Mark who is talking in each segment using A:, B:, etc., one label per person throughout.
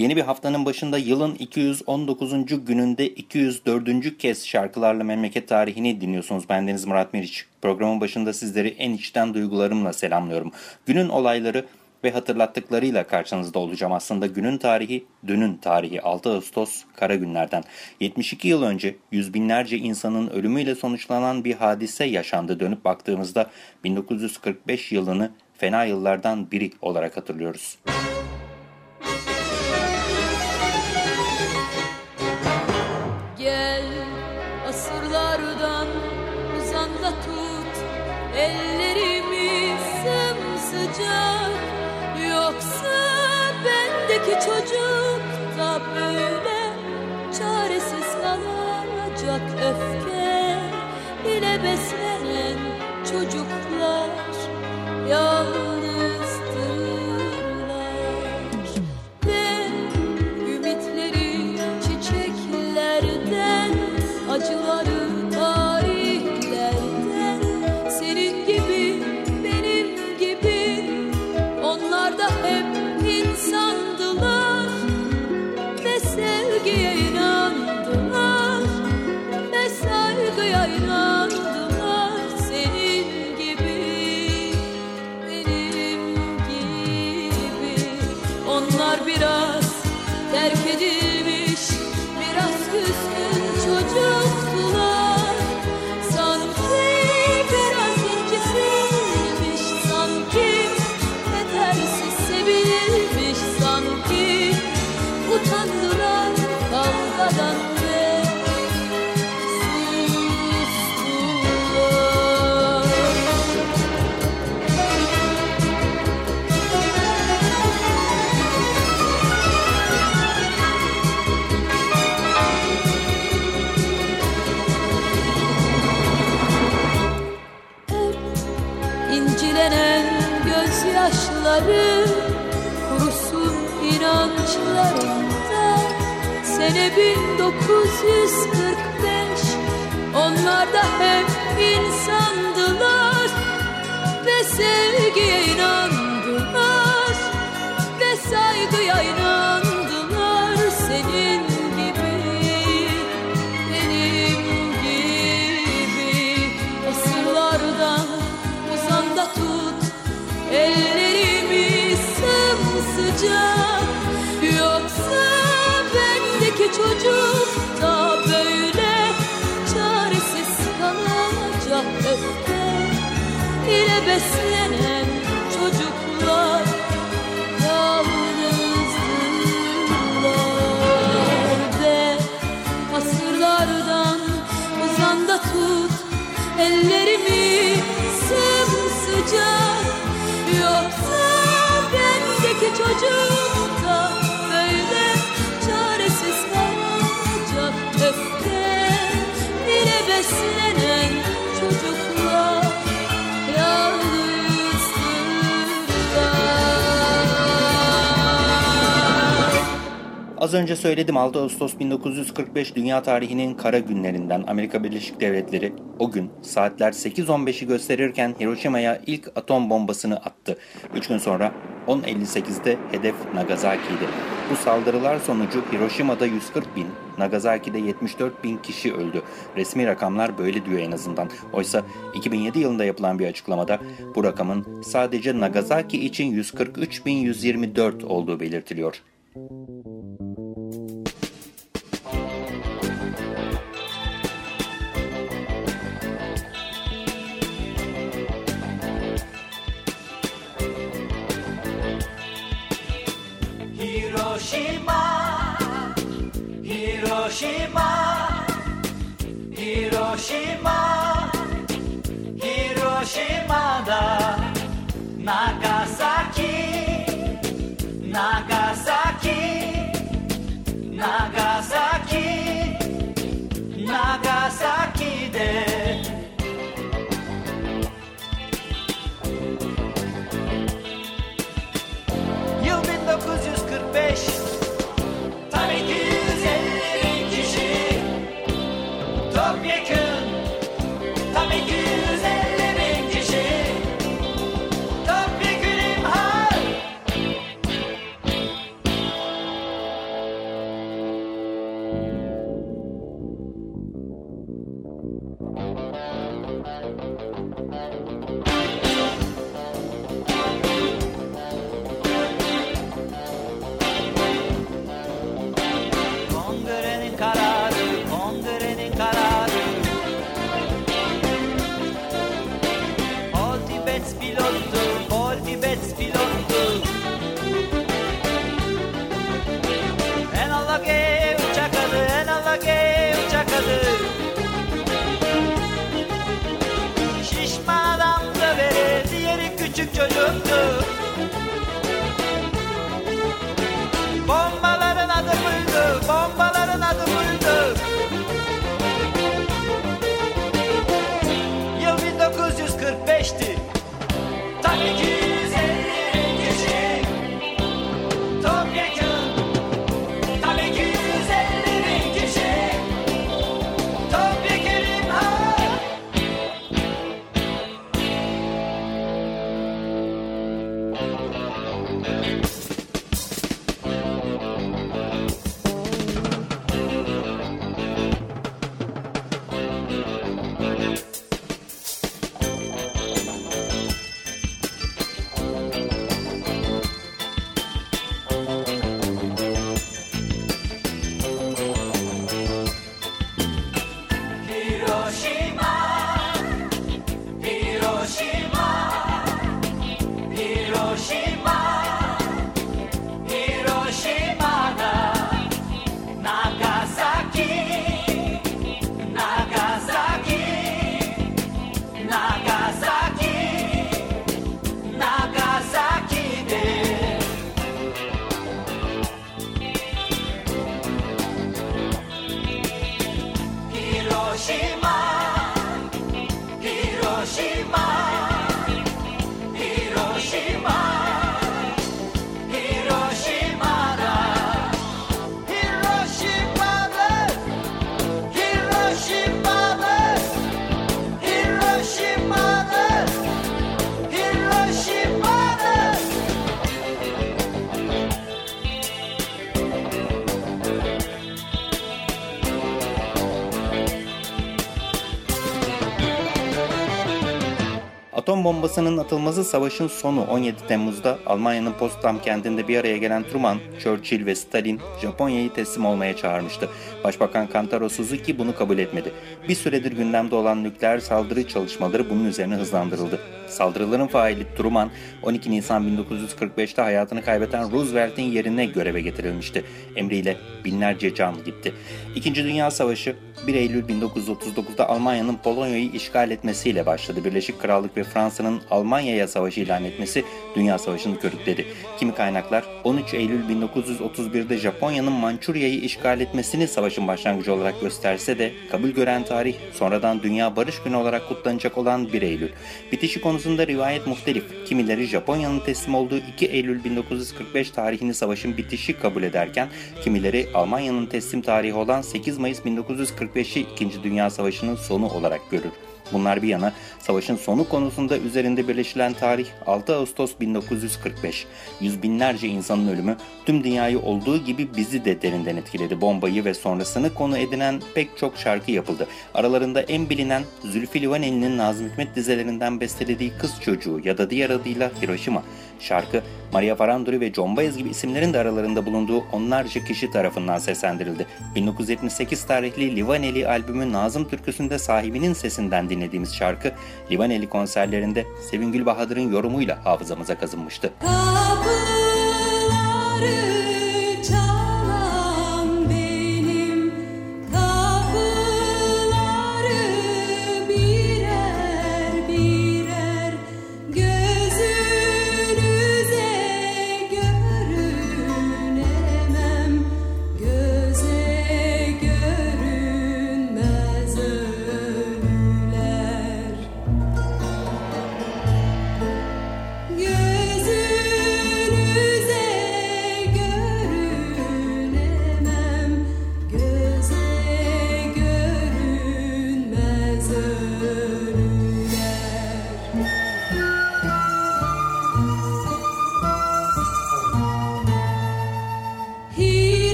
A: Yeni bir haftanın başında yılın 219. gününde 204. kez şarkılarla memleket tarihini dinliyorsunuz. Ben Deniz Murat Meriç. Programın başında sizleri en içten duygularımla selamlıyorum. Günün olayları ve hatırlattıklarıyla karşınızda olacağım. Aslında günün tarihi, dünün tarihi 6 Ağustos kara günlerden. 72 yıl önce yüz binlerce insanın ölümüyle sonuçlanan bir hadise yaşandı. Dönüp baktığımızda 1945 yılını fena yıllardan biri olarak hatırlıyoruz.
B: Ellerimi sımsıcak Yoksa bendeki çocuk da böyle Çaresiz kalacak öfke. İle beslenen çocuklar Yalnız Sene 1945 onlar da hep insandılar. Ve sevgiye inandılar ellerimi sımsıcak. Yoksa bendeki çocuk da böyle çaresiz kalacak. Öfke ile beslenen
A: Az önce söyledim 6 Ağustos 1945 dünya tarihinin kara günlerinden Amerika Birleşik Devletleri o gün saatler 8.15'i gösterirken Hiroşima'ya ilk atom bombasını attı. 3 gün sonra 10.58'de hedef Nagasaki'ydi. Bu saldırılar sonucu Hiroşima'da 140 bin, Nagasaki'de 74 bin kişi öldü. Resmi rakamlar böyle diyor en azından. Oysa 2007 yılında yapılan bir açıklamada bu rakamın sadece Nagasaki için 143.124 olduğu belirtiliyor.
C: stand. yo, yo.
A: Atom bombasının atılması savaşın sonu 17 Temmuz'da Almanya'nın Potsdam kentinde bir araya gelen Truman, Churchill ve Stalin Japonya'yı teslim olmaya çağırmıştı. Başbakan Kantaro Suzuki bunu kabul etmedi. Bir süredir gündemde olan nükleer saldırı çalışmaları bunun üzerine hızlandırıldı. Saldırıların faili Truman, 12 Nisan 1945'te hayatını kaybeden Roosevelt'in yerine göreve getirilmişti. Emriyle binlerce can gitti. İkinci Dünya Savaşı 1 Eylül 1939'da Almanya'nın Polonya'yı işgal etmesiyle başladı. Birleşik Krallık ve Fransa'nın Almanya'ya savaşı ilan etmesi Dünya Savaşı'nı körükledi. Kimi kaynaklar 13 Eylül 1931'de Japonya'nın Mançurya'yı işgal etmesini savaşın başlangıcı olarak gösterse de kabul gören tarih sonradan Dünya Barış Günü olarak kutlanacak olan 1 Eylül. Bitişi konusunda rivayet muhtelif. Kimileri Japonya'nın teslim olduğu 2 Eylül 1945 tarihini savaşın bitişi kabul ederken kimileri Almanya'nın teslim tarihi olan 8 Mayıs 1945'i 2. Dünya Savaşı'nın sonu olarak görür. Bunlar bir yana savaşın sonu konusunda üzerinde birleşilen tarih 6 Ağustos 1945. Yüz binlerce insanın ölümü tüm dünyayı olduğu gibi bizi de derinden etkiledi. Bombayı ve sonrasını konu edinen pek çok şarkı yapıldı. Aralarında en bilinen Zülfü Livaneli'nin Nazım Hikmet dizelerinden bestelediği Kız Çocuğu ya da diğer adıyla Hiroşima. Şarkı Maria Faranduri ve John Baez gibi isimlerin de aralarında bulunduğu onlarca kişi tarafından seslendirildi. 1978 tarihli Livaneli albümü Nazım Türküsü'nde sahibinin sesinden dinlediğimiz şarkı Livaneli konserlerinde Sevingül Bahadır'ın yorumuyla hafızamıza kazınmıştı.
B: Kapıları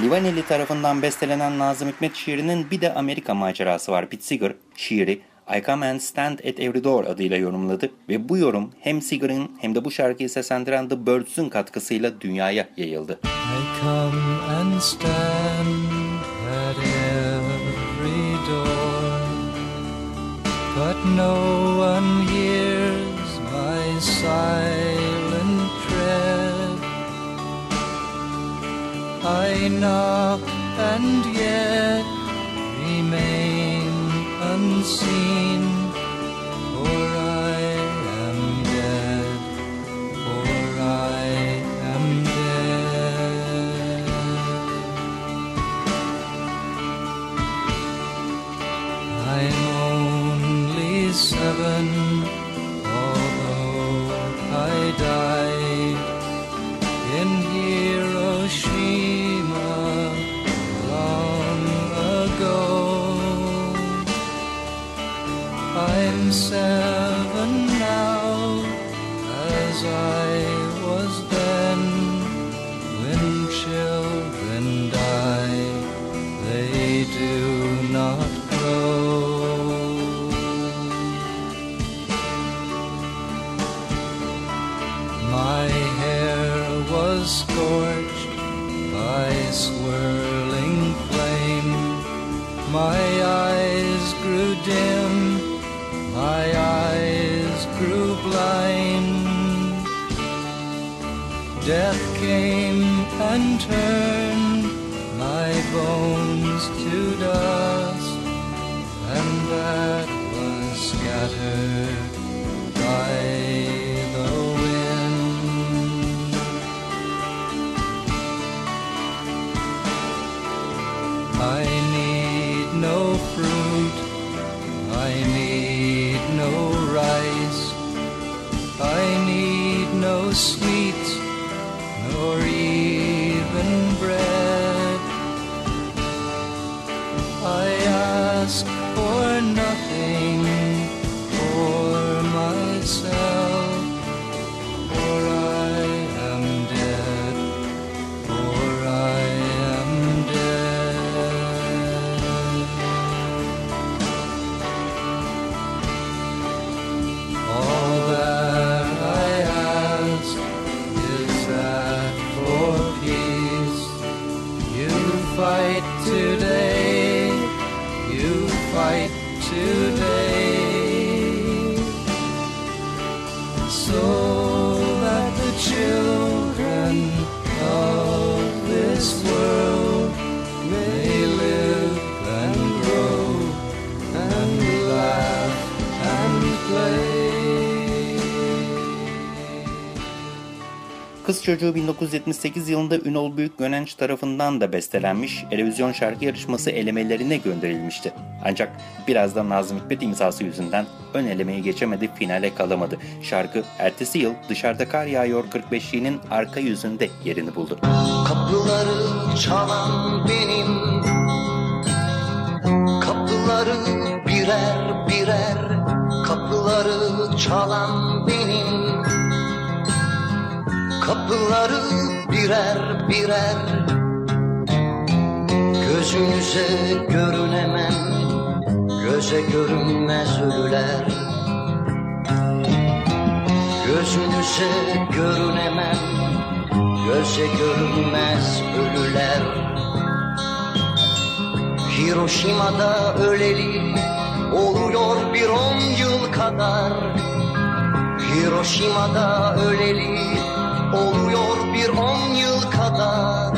A: Livaneli tarafından bestelenen Nazım Hikmet şiirinin bir de Amerika macerası var. Pete Seeger şiiri I Come and Stand at Every Door adıyla yorumladı ve bu yorum hem Seeger'ın hem de bu şarkıyı seslendiren The Birds'ün katkısıyla dünyaya yayıldı.
D: I come and stand at every door, but no one hears my silent I knock and yet remain unseen, scorched by swirling flame. My eyes grew dim, my eyes grew blind. Death came and turned my bones to dust, and that was scattered by sweet nor
A: Kız Çocuğu 1978 yılında Ünol Büyük Gönenç tarafından da bestelenmiş, Erevizyon şarkı yarışması elemelerine gönderilmişti. Ancak birazdan Nazım Hikmet imzası yüzünden ön elemeye geçemedi, finale kalamadı. Şarkı ertesi yıl Dışarıda Kar Yağıyor 45'liğinin arka yüzünde yerini buldu.
E: Kapıları çalan benim Kapıları birer birer Kapıları çalan benim Kapıları birer birer Gözünüze görünemem Göze görünmez ölüler. Gözünüze görünemem Göze görünmez ölüler. Hiroşima'da öleli oluyor bir on yıl kadar. Hiroşima'da öleli oluyor bir on yıl kadar.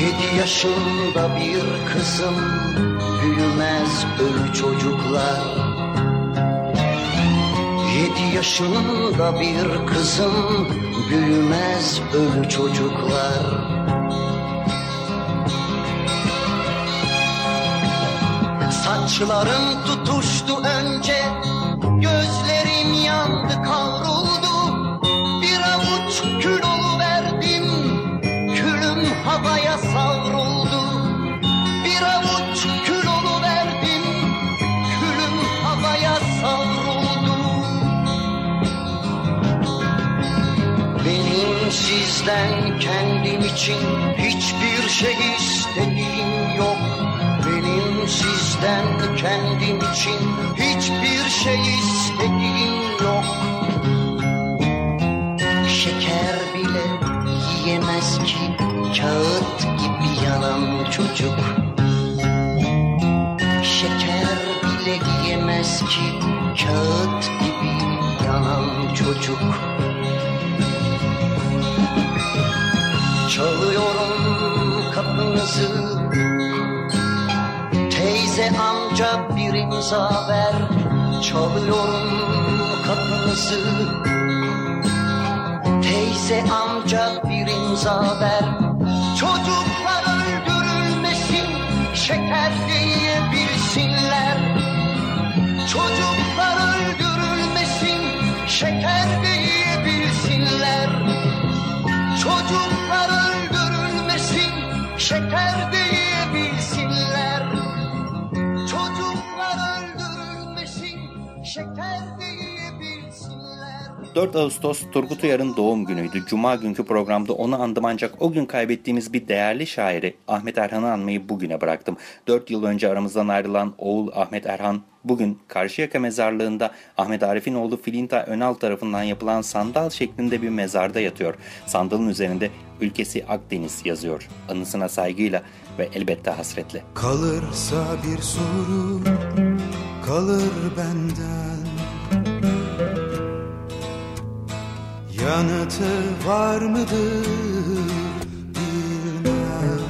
E: Yedi yaşında bir kızım büyümez ölü çocuklar. Yedi yaşında bir kızım büyümez ölü çocuklar. Saçlarım tutuştu önce Gözlerim için hiçbir şey istediğim yok. Benim sizden kendim için hiçbir şey istediğim yok. Şeker bile yiyemez ki kağıt gibi yanan çocuk. Şeker bile yiyemez ki kağıt gibi yanan çocuk Çalıyorum kapınızı Teyze amca bir imza ver. Çalıyorum kapınızı Teyze amca bir imza ver. Çocuklar öldürülmesin Şeker yiyebilsinler Çocuklar
A: 4 Ağustos Turgut Uyar'ın doğum günüydü. Cuma günkü programda onu andım ancak o gün kaybettiğimiz bir değerli şairi Ahmet Erhan'ı anmayı bugüne bıraktım. 4 yıl önce aramızdan ayrılan oğul Ahmet Erhan bugün Karşıyaka mezarlığında Ahmet Arif'in oğlu Filinta Önal tarafından yapılan sandal şeklinde bir mezarda yatıyor. Sandalın üzerinde ülkesi Akdeniz yazıyor. Anısına saygıyla ve elbette hasretle.
F: Kalırsa bir soru kalır benden Yanıtı var mıdır bilmem.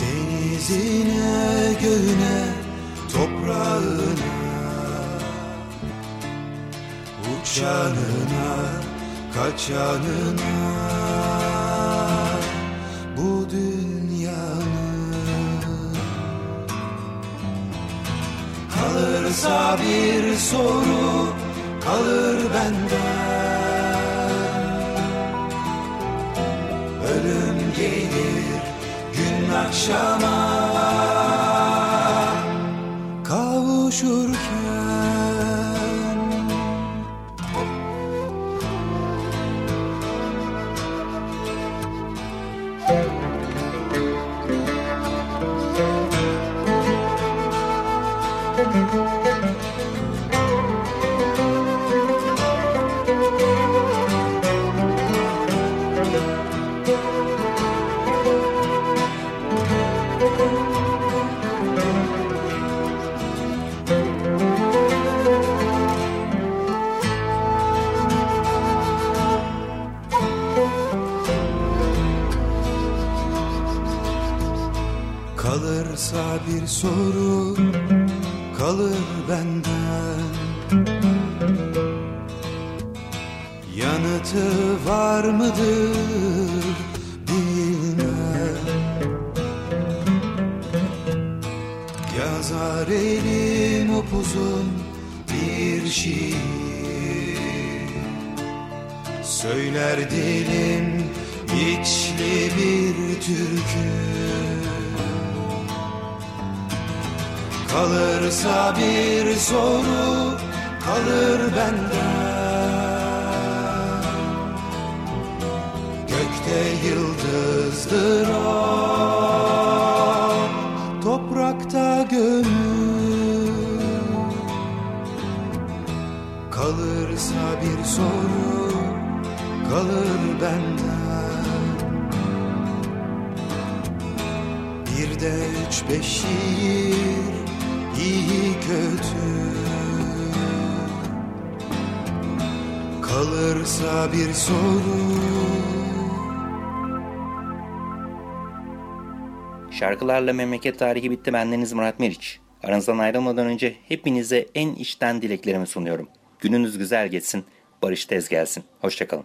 F: Denizine, göğüne, toprağına Uçanına, kaçanına. Bu dünyanın Kalırsa bir soru kalır benden. Ölüm gelir gün akşama. Kavuşurken soru kalır benden. Yanıtı var mıdır bilmem. Yazar elim upuzun bir şiir. Söyler dilim içli bir türkü Kalırsa bir soru kalır benden Gökte yıldızdır o Toprakta gönül. Kalırsa bir soru kalır benden Bir de üç beş şiir iyi kötü Kalırsa bir soru
A: Şarkılarla memleket tarihi bitti. Bendeniz Murat Meriç. Aranızdan ayrılmadan önce hepinize en içten dileklerimi sunuyorum. Gününüz güzel geçsin, barış tez gelsin. Hoşçakalın.